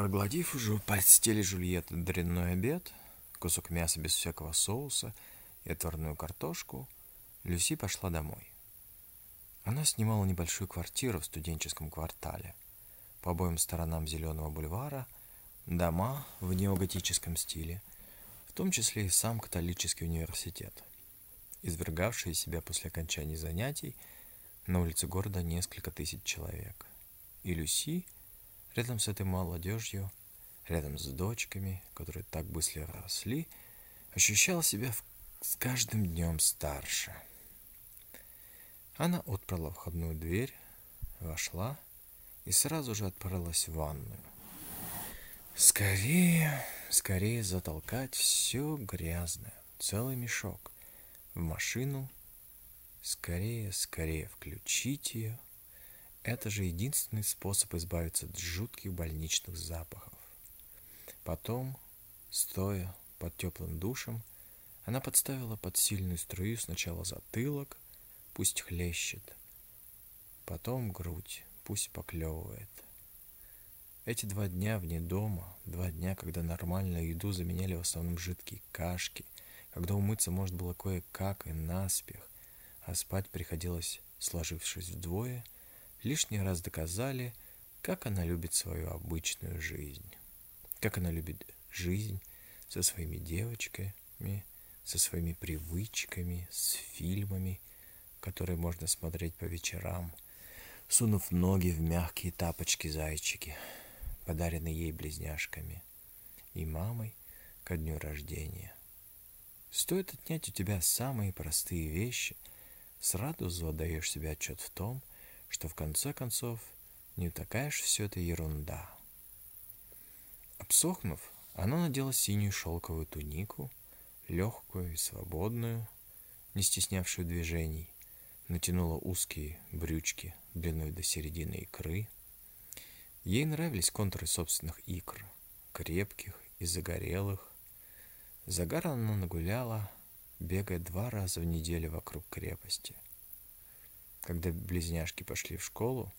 Прогладив уже в постели Жульетты дрянной обед, кусок мяса без всякого соуса и отварную картошку, Люси пошла домой. Она снимала небольшую квартиру в студенческом квартале. По обоим сторонам Зеленого бульвара дома в неоготическом стиле, в том числе и сам католический университет, извергавший из себя после окончания занятий на улице города несколько тысяч человек. И Люси рядом с этой молодежью, рядом с дочками, которые так быстро росли, ощущала себя с каждым днем старше. Она отперла входную дверь, вошла и сразу же отправилась в ванную. Скорее, скорее затолкать все грязное, целый мешок, в машину. Скорее, скорее включить ее. Это же единственный способ избавиться от жутких больничных запахов. Потом, стоя под теплым душем, она подставила под сильную струю сначала затылок, пусть хлещет, потом грудь, пусть поклевывает. Эти два дня вне дома, два дня, когда нормальную еду заменяли в основном жидкие кашки, когда умыться можно было кое-как и наспех, а спать приходилось, сложившись вдвое, лишний раз доказали, как она любит свою обычную жизнь, как она любит жизнь со своими девочками, со своими привычками, с фильмами, которые можно смотреть по вечерам, сунув ноги в мягкие тапочки-зайчики, подаренные ей близняшками и мамой ко дню рождения. Стоит отнять у тебя самые простые вещи, сразу задаешь себе отчет в том, что в конце концов не такая ж все это ерунда. Обсохнув, она надела синюю шелковую тунику, легкую и свободную, не стеснявшую движений, натянула узкие брючки длиной до середины икры. Ей нравились контуры собственных икр, крепких и загорелых. Загар она нагуляла, бегая два раза в неделю вокруг крепости. Когда близняшки пошли в школу,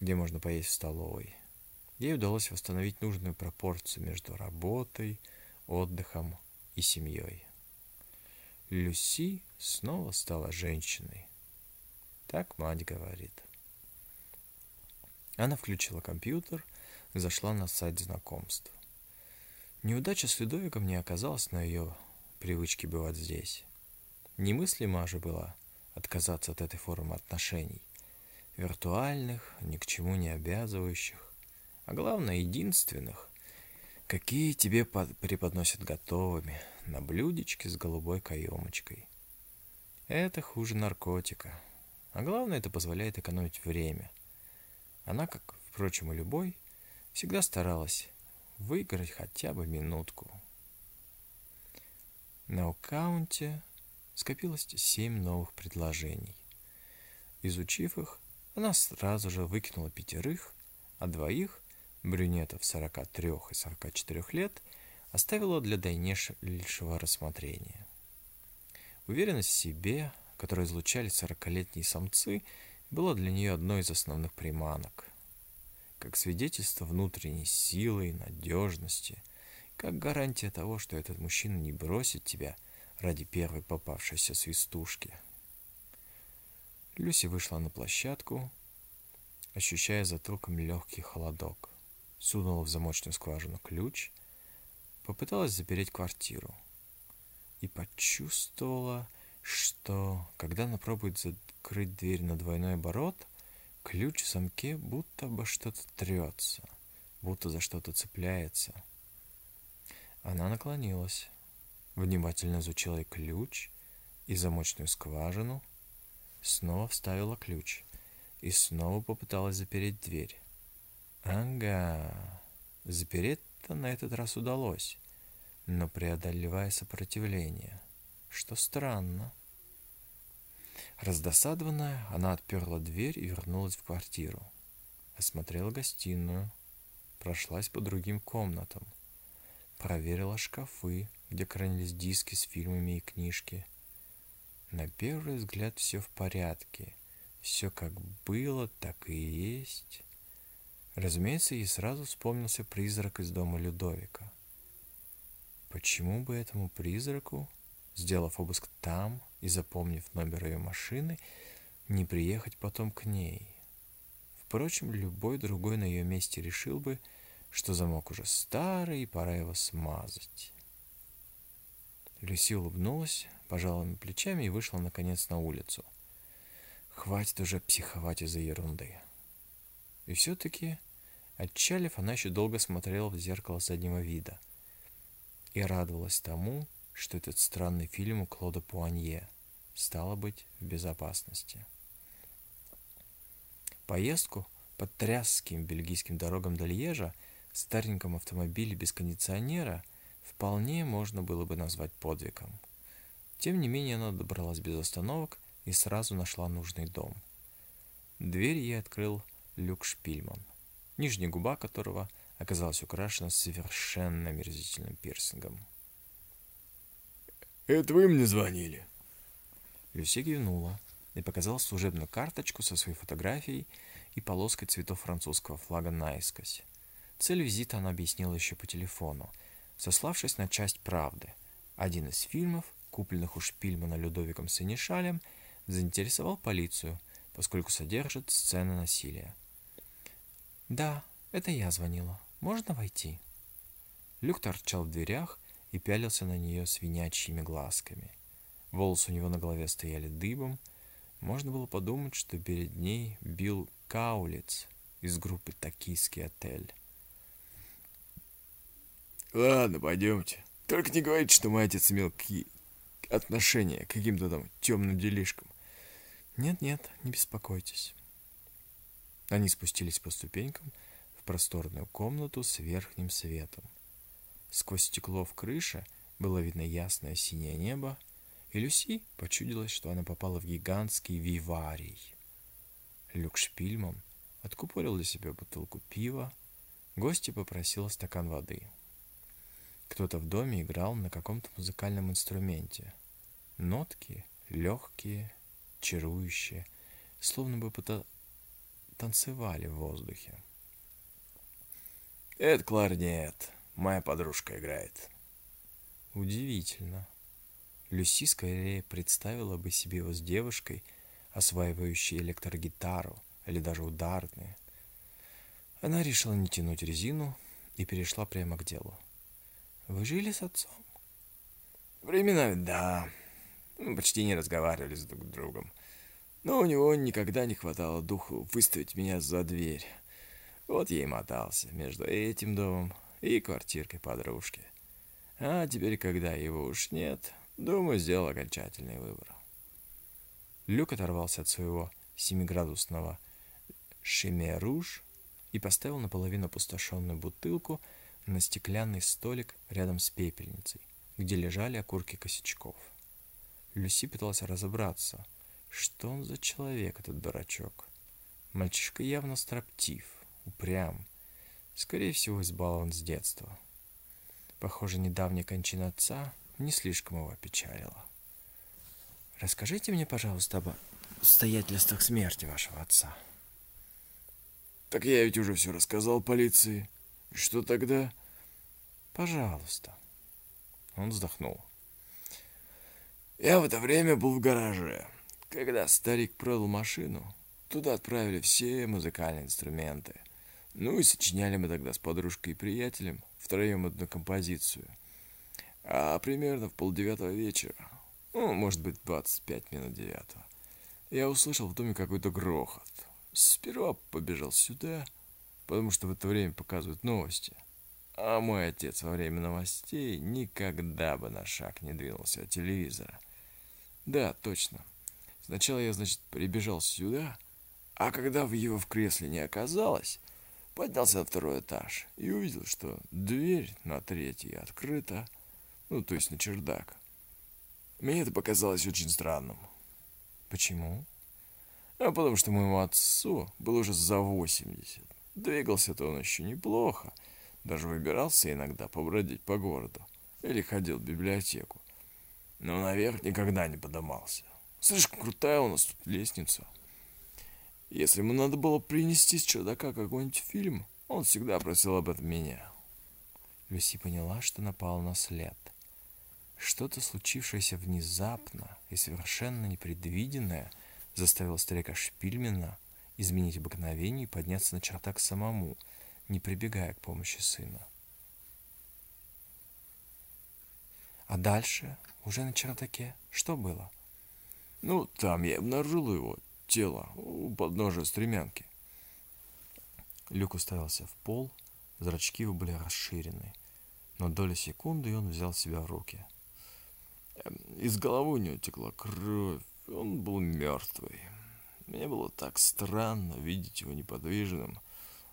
где можно поесть в столовой, ей удалось восстановить нужную пропорцию между работой, отдыхом и семьей. Люси снова стала женщиной. Так мать говорит. Она включила компьютер зашла на сайт знакомств. Неудача с Людовиком не оказалась на ее привычке бывать здесь. Немыслимо же было отказаться от этой формы отношений. Виртуальных, ни к чему не обязывающих, а главное, единственных, какие тебе преподносят готовыми, на блюдечке с голубой каемочкой. Это хуже наркотика. А главное, это позволяет экономить время. Она, как, впрочем, и любой, всегда старалась выиграть хотя бы минутку. На аккаунте скопилось семь новых предложений. Изучив их, она сразу же выкинула пятерых, а двоих брюнетов 43 и 44 лет оставила для дальнейшего рассмотрения. Уверенность в себе, которую излучали сорокалетние самцы, была для нее одной из основных приманок. Как свидетельство внутренней силы и надежности, как гарантия того, что этот мужчина не бросит тебя ради первой попавшейся свистушки. Люси вышла на площадку, ощущая затылком легкий холодок сунула в замочную скважину ключ, попыталась запереть квартиру и почувствовала, что, когда она пробует закрыть дверь на двойной оборот, ключ в замке будто бы что-то трется, будто за что-то цепляется. Она наклонилась, внимательно изучила и ключ, и замочную скважину, снова вставила ключ и снова попыталась запереть дверь. Ага, запереть-то на этот раз удалось, но преодолевая сопротивление, что странно. Раздосадованная, она отперла дверь и вернулась в квартиру. Осмотрела гостиную, прошлась по другим комнатам, проверила шкафы, где хранились диски с фильмами и книжки. На первый взгляд все в порядке, все как было, так и есть. Разумеется, ей сразу вспомнился призрак из дома Людовика. Почему бы этому призраку, сделав обыск там и запомнив номер ее машины, не приехать потом к ней? Впрочем, любой другой на ее месте решил бы, что замок уже старый и пора его смазать. Люси улыбнулась, пожала плечами и вышла наконец на улицу. Хватит уже психовать из-за ерунды. И все-таки, отчалив, она еще долго смотрела в зеркало заднего вида и радовалась тому, что этот странный фильм у Клода Пуанье стало быть в безопасности. Поездку по трясским бельгийским дорогам до Льежа стареньком автомобиле без кондиционера вполне можно было бы назвать подвигом. Тем не менее, она добралась без остановок и сразу нашла нужный дом. Дверь ей открыл Люк Шпильман, нижняя губа которого оказалась украшена совершенно омерзительным пирсингом. «Это вы мне звонили?» Люси кивнула и показала служебную карточку со своей фотографией и полоской цветов французского флага наискось. Цель визита она объяснила еще по телефону, сославшись на часть правды. Один из фильмов, купленных у Шпильмана Людовиком Сенешалем, заинтересовал полицию, поскольку содержит сцены насилия. «Да, это я звонила. Можно войти?» Люк торчал в дверях и пялился на нее свинячьими глазками. Волосы у него на голове стояли дыбом. Можно было подумать, что перед ней бил Каулиц из группы «Токийский отель». «Ладно, пойдемте. Только не говорите, что мой отец имел отношения к каким-то там темным делишкам». «Нет-нет, не беспокойтесь». Они спустились по ступенькам в просторную комнату с верхним светом. Сквозь стекло в крыше было видно ясное синее небо, и Люси почудилось, что она попала в гигантский виварий. Люк Шпильман откупорил для себя бутылку пива, гости попросила стакан воды. Кто-то в доме играл на каком-то музыкальном инструменте. Нотки легкие, чарующие, словно бы танцевали в воздухе. «Это кларнет. Моя подружка играет». Удивительно. Люси скорее представила бы себе его с девушкой, осваивающей электрогитару или даже ударные. Она решила не тянуть резину и перешла прямо к делу. «Вы жили с отцом?» «Временами, да. Мы почти не разговаривали с друг другом. Но у него никогда не хватало духу выставить меня за дверь. Вот я и мотался между этим домом и квартиркой подружки. А теперь, когда его уж нет, думаю, сделал окончательный выбор. Люк оторвался от своего семиградусного шемеруж и поставил наполовину опустошенную бутылку на стеклянный столик рядом с пепельницей, где лежали окурки косячков. Люси пыталась разобраться, что он за человек, этот дурачок? Мальчишка явно строптив, упрям, скорее всего, избалован с детства. Похоже, недавняя кончина отца не слишком его опечалила. Расскажите мне, пожалуйста, об обстоятельствах смерти вашего отца. Так я ведь уже все рассказал полиции. Что тогда? Пожалуйста. Он вздохнул. Я в это время был в гараже. Когда старик продал машину, туда отправили все музыкальные инструменты. Ну и сочиняли мы тогда с подружкой и приятелем втроем одну композицию. А примерно в полдевятого вечера, ну, может быть, 25 минут девятого, я услышал в доме какой-то грохот. Сперва побежал сюда, потому что в это время показывают новости. А мой отец во время новостей никогда бы на шаг не двинулся от телевизора. Да, точно. Сначала я, значит, прибежал сюда, а когда в его в кресле не оказалось, поднялся на второй этаж и увидел, что дверь на третий открыта, ну, то есть на чердак. Мне это показалось очень странным. Почему? А потому что моему отцу было уже за 80. Двигался-то он еще неплохо. Даже выбирался иногда побродить по городу. Или ходил в библиотеку. Но наверх никогда не подымался. Слишком крутая у нас тут лестница. Если ему надо было принести с чердака какой-нибудь фильм, он всегда просил об этом меня. Люси поняла, что напал на след. Что-то случившееся внезапно и совершенно непредвиденное заставило старика Шпильмена изменить обыкновение и подняться на чердак самому, не прибегая к помощи сына. А дальше, уже на чердаке, что было? Ну, там я обнаружил его тело у подножия стремянки. Люк уставился в пол, зрачки его были расширены, но доли секунды и он взял себя в руки. Эм, из головы у него текла кровь, он был мертвый. Мне было так странно видеть его неподвижным,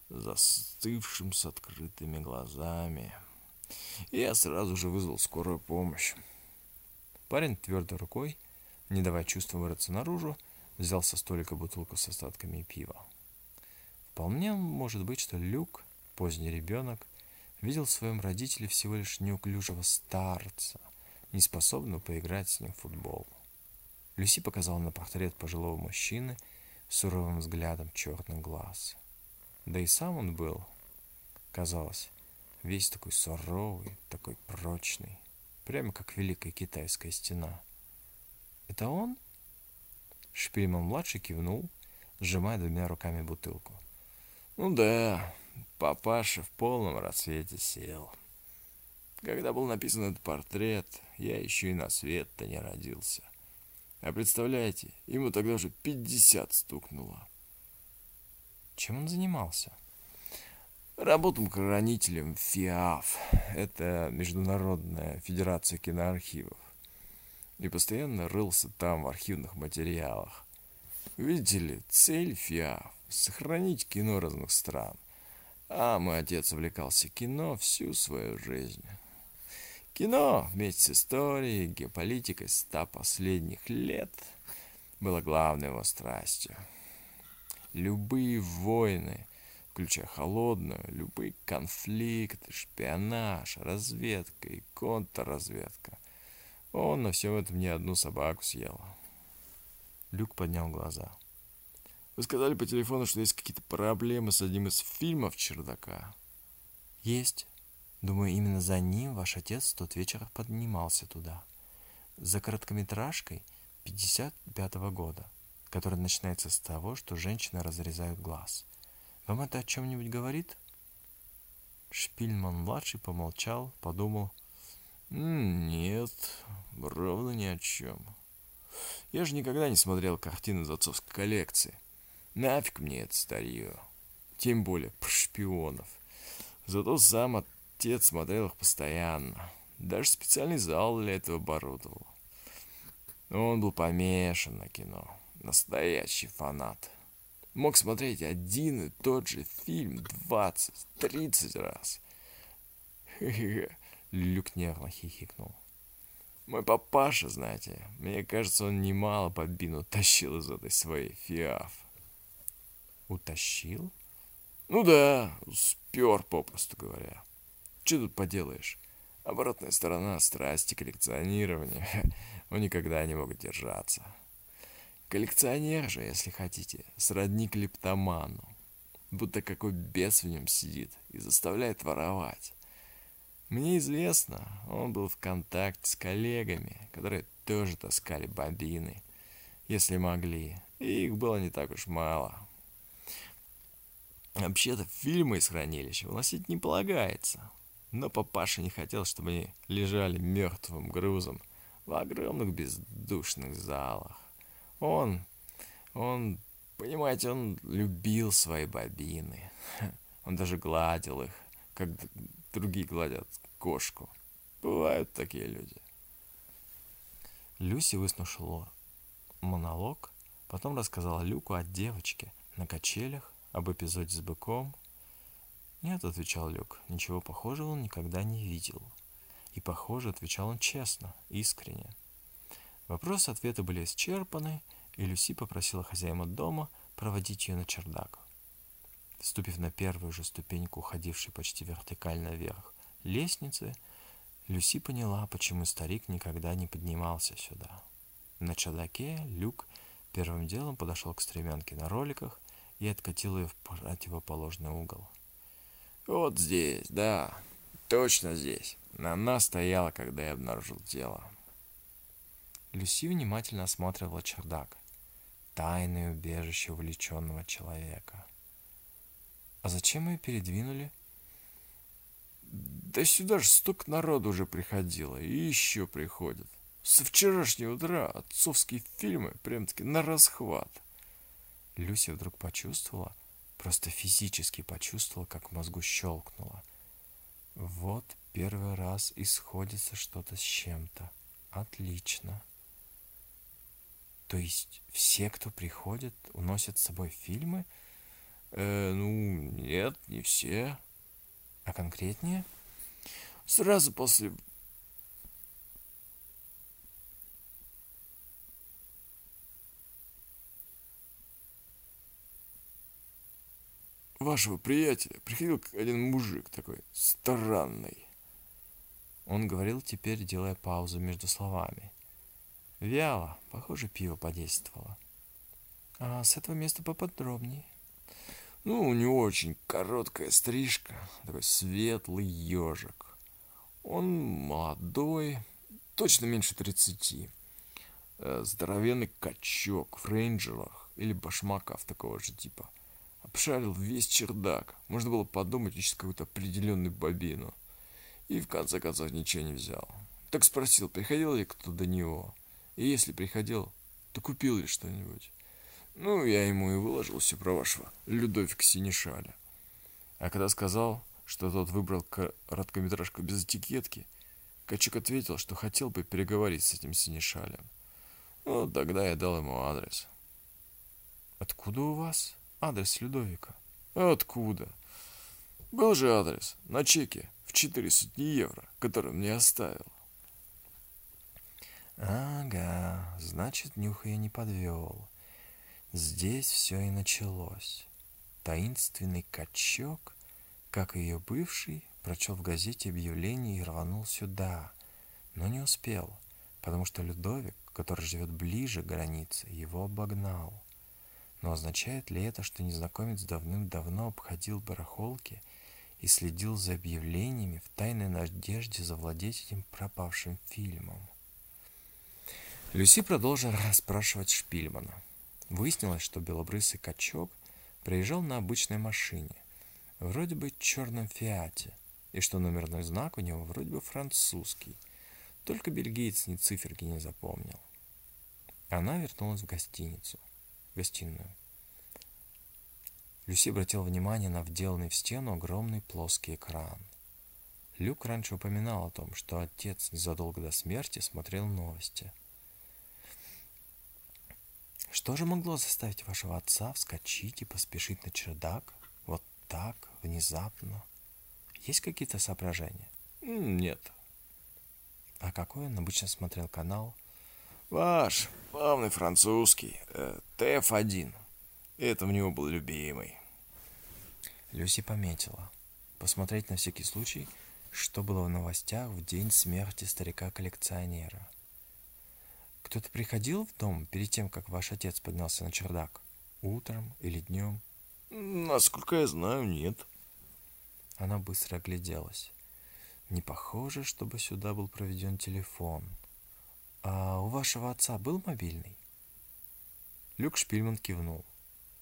застывшим с открытыми глазами. И я сразу же вызвал скорую помощь. Парень твердой рукой, не давая чувствам вырваться наружу, взял со столика бутылку с остатками пива. Вполне может быть, что Люк, поздний ребенок, видел в своем родителе всего лишь неуклюжего старца, не способного поиграть с ним в футбол. Люси показала на портрет пожилого мужчины суровым взглядом черных глаз. Да и сам он был, казалось, весь такой суровый, такой прочный, прямо как Великая Китайская стена. «Это он?» Шпильман-младший кивнул, сжимая двумя руками бутылку. «Ну да, папаша в полном расцвете сел. Когда был написан этот портрет, я еще и на свет-то не родился. А представляете, ему тогда уже пятьдесят стукнуло. Чем он занимался? Работал хранителем ФИАФ. Это Международная Федерация киноархивов. И постоянно рылся там в архивных материалах. Видите ли, цель ФИАФ – сохранить кино разных стран. А мой отец увлекался кино всю свою жизнь. Кино вместе с историей, геополитикой ста последних лет было главной его страстью. Любые войны – включая холодную, любые конфликты, шпионаж, разведка и контрразведка. Он на всем этом не одну собаку съел. Люк поднял глаза. Вы сказали по телефону, что есть какие-то проблемы с одним из фильмов чердака. Есть. Думаю, именно за ним ваш отец в тот вечер поднимался туда. За короткометражкой 55 -го года, которая начинается с того, что женщины разрезают глаз. Вам это о чем-нибудь говорит? Шпильман-младший помолчал, подумал. Нет, ровно ни о чем. Я же никогда не смотрел картины из отцовской коллекции. Нафиг мне это старье. Тем более про шпионов. Зато сам отец смотрел их постоянно. Даже специальный зал для этого оборудовал. Он был помешан на кино. Настоящий фанат мог смотреть один и тот же фильм 20-30 раз. Люк нервно хихикнул. Мой папаша, знаете, мне кажется, он немало бобину тащил из этой своей фиаф. Утащил? Ну да, спер, попросту говоря. Что тут поделаешь? Оборотная сторона страсти коллекционирования. Он никогда не мог держаться. Коллекционер же, если хотите, сродни клептоману. Будто какой бес в нем сидит и заставляет воровать. Мне известно, он был в контакте с коллегами, которые тоже таскали бобины, если могли, и их было не так уж мало. Вообще-то фильмы из хранилища выносить не полагается, но папаша не хотел, чтобы они лежали мертвым грузом в огромных бездушных залах. Он, он, понимаете, он любил свои бобины. Он даже гладил их, как другие гладят кошку. Бывают такие люди. Люси выслушала монолог, потом рассказала Люку о девочке на качелях, об эпизоде с быком. «Нет», — отвечал Люк, — «ничего похожего он никогда не видел». И, похоже, отвечал он честно, искренне. Вопросы-ответы были исчерпаны, и Люси попросила хозяина дома проводить ее на чердак. Вступив на первую же ступеньку, уходившей почти вертикально вверх лестницы, Люси поняла, почему старик никогда не поднимался сюда. На чердаке Люк первым делом подошел к стремянке на роликах и откатил ее в противоположный угол. «Вот здесь, да, точно здесь. Она стояла, когда я обнаружил тело». Люси внимательно осматривала чердак. Тайное убежище увлеченного человека. А зачем ее передвинули? Да сюда же столько народу уже приходило, и еще приходят. Со вчерашнего утра отцовские фильмы прям-таки на расхват. Люся вдруг почувствовала, просто физически почувствовала, как в мозгу щелкнуло. Вот первый раз исходится что-то с чем-то. Отлично. То есть все, кто приходит, уносят с собой фильмы? Э, ну, нет, не все. А конкретнее? Сразу после вашего приятеля приходил один мужик такой странный. Он говорил теперь, делая паузу между словами. Вяло, похоже, пиво подействовало. А с этого места поподробнее. Ну, у него очень короткая стрижка, такой светлый ежик. Он молодой, точно меньше тридцати. Э, здоровенный качок в рейнджерах или башмаках такого же типа. Обшарил весь чердак. Можно было подумать, ищет какую-то определенную бобину. И в конце концов ничего не взял. Так спросил, приходил ли кто до него. И если приходил, то купил ли что-нибудь. Ну, я ему и выложил все про вашего Людовика Синишаля. А когда сказал, что тот выбрал короткометражку без этикетки, Качук ответил, что хотел бы переговорить с этим Синишалем. Ну, тогда я дал ему адрес. «Откуда у вас адрес Людовика?» «Откуда?» «Был же адрес на чеке в четыре сотни евро, который мне оставил». «Ага, значит, Нюха я не подвел. Здесь все и началось. Таинственный качок, как ее бывший, прочел в газете объявление и рванул сюда, но не успел, потому что Людовик, который живет ближе к границе, его обогнал. Но означает ли это, что незнакомец давным-давно обходил барахолки и следил за объявлениями в тайной надежде завладеть этим пропавшим фильмом? Люси продолжила расспрашивать Шпильмана. Выяснилось, что белобрысый качок приезжал на обычной машине, вроде бы черном фиате, и что номерной знак у него вроде бы французский, только бельгиец ни циферки не запомнил. Она вернулась в гостиницу, гостиную. Люси обратил внимание на вделанный в стену огромный плоский экран. Люк раньше упоминал о том, что отец незадолго до смерти смотрел новости – что же могло заставить вашего отца вскочить и поспешить на чердак? Вот так, внезапно? Есть какие-то соображения? Нет. А какой он обычно смотрел канал? Ваш, главный французский, э, ТФ-1. Это в него был любимый. Люси пометила. Посмотреть на всякий случай, что было в новостях в день смерти старика-коллекционера. Кто-то приходил в дом перед тем, как ваш отец поднялся на чердак? Утром или днем? Насколько я знаю, нет. Она быстро огляделась. Не похоже, чтобы сюда был проведен телефон. А у вашего отца был мобильный? Люк Шпильман кивнул.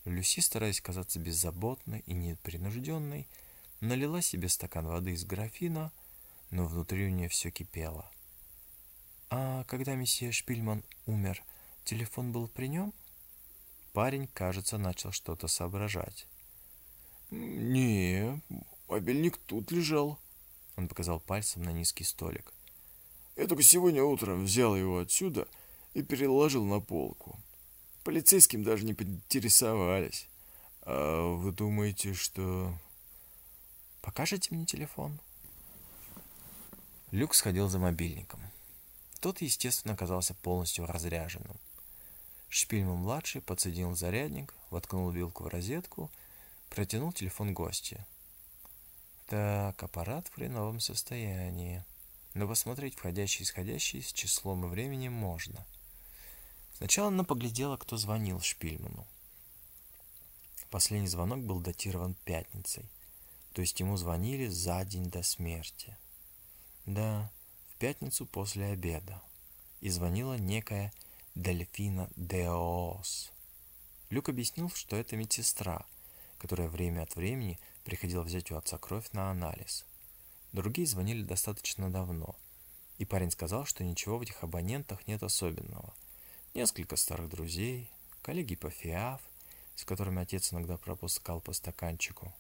Люси, стараясь казаться беззаботной и непринужденной, налила себе стакан воды из графина, но внутри у нее все кипело. А когда месье Шпильман умер, телефон был при нем? Парень, кажется, начал что-то соображать. «Не, мобильник тут лежал», — он показал пальцем на низкий столик. «Я только сегодня утром взял его отсюда и переложил на полку. Полицейским даже не поинтересовались. А вы думаете, что...» «Покажете мне телефон?» Люк сходил за мобильником. Тот, естественно, оказался полностью разряженным. Шпильман-младший подсоединил зарядник, воткнул вилку в розетку, протянул телефон гостя. Так, аппарат в хреновом состоянии. Но посмотреть входящий и исходящий с числом и временем можно. Сначала она поглядела, кто звонил Шпильману. Последний звонок был датирован пятницей, то есть ему звонили за день до смерти. Да, пятницу после обеда. И звонила некая Дельфина Деос. Люк объяснил, что это медсестра, которая время от времени приходила взять у отца кровь на анализ. Другие звонили достаточно давно, и парень сказал, что ничего в этих абонентах нет особенного. Несколько старых друзей, коллеги по ФИАФ, с которыми отец иногда пропускал по стаканчику.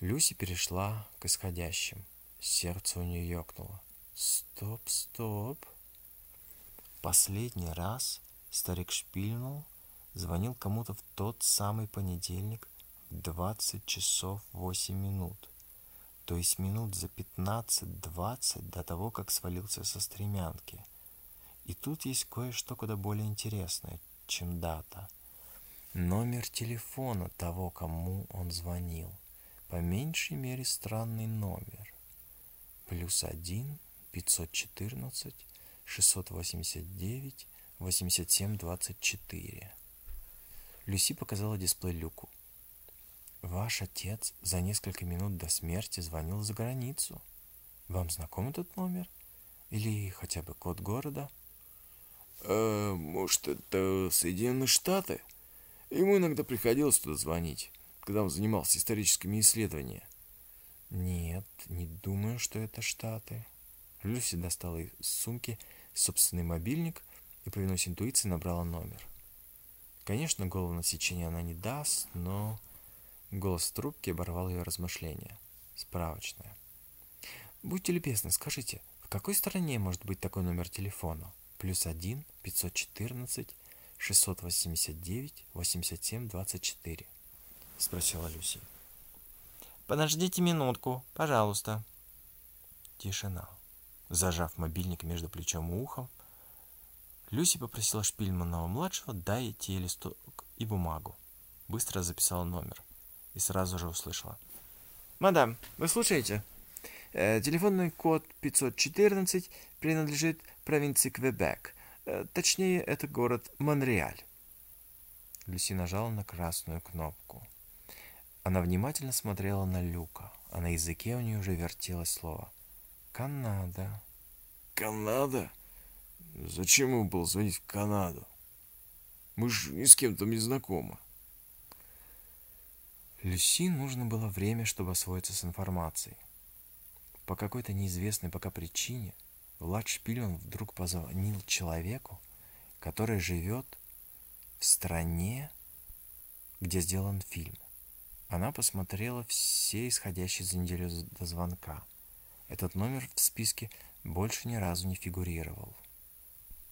Люси перешла к исходящим. Сердце у нее ёкнуло. Стоп, стоп. Последний раз старик шпильнул, звонил кому-то в тот самый понедельник в 20 часов 8 минут. То есть минут за 15-20 до того, как свалился со стремянки. И тут есть кое-что куда более интересное, чем дата. Номер телефона того, кому он звонил. По меньшей мере странный номер. Плюс один 514 689 87 24. Люси показала дисплей Люку. Ваш отец за несколько минут до смерти звонил за границу. Вам знаком этот номер? Или хотя бы код города? А, может, это Соединенные Штаты? Ему иногда приходилось туда звонить, когда он занимался историческими исследованиями. Нет, не думаю, что это Штаты. Люси достала из сумки собственный мобильник и, повинуясь интуиции, набрала номер. Конечно, голову сечение она не даст, но... Голос трубки оборвал ее размышления. Справочная. Будьте любезны, скажите, в какой стране может быть такой номер телефона? Плюс один, пятьсот четырнадцать, шестьсот восемьдесят девять, восемьдесят семь, двадцать четыре. Спросила Люси. Подождите минутку, пожалуйста. Тишина. Зажав мобильник между плечом и ухом, Люси попросила Шпильманова-младшего дать ей листок и бумагу. Быстро записала номер и сразу же услышала. «Мадам, вы слушаете? Э, телефонный код 514 принадлежит провинции Квебек. Э, точнее, это город Монреаль». Люси нажала на красную кнопку. Она внимательно смотрела на Люка, а на языке у нее уже вертелось слово «Канада». «Канада? Зачем ему было звонить в Канаду? Мы же ни с кем там не знакомы». Люси нужно было время, чтобы освоиться с информацией. По какой-то неизвестной пока причине Влад Шпильман вдруг позвонил человеку, который живет в стране, где сделан фильм. Она посмотрела все исходящие за неделю до звонка. Этот номер в списке больше ни разу не фигурировал.